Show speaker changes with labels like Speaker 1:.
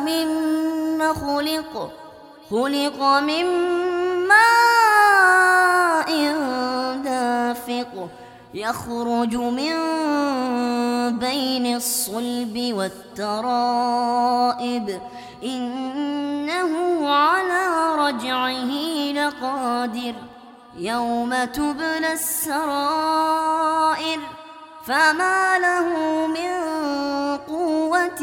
Speaker 1: مما خلق خلق من ماء دافق يخرج من بين الصلب والترائب. إنه على رجعه لقادر. يوم تبلى السرائر فما له من قوة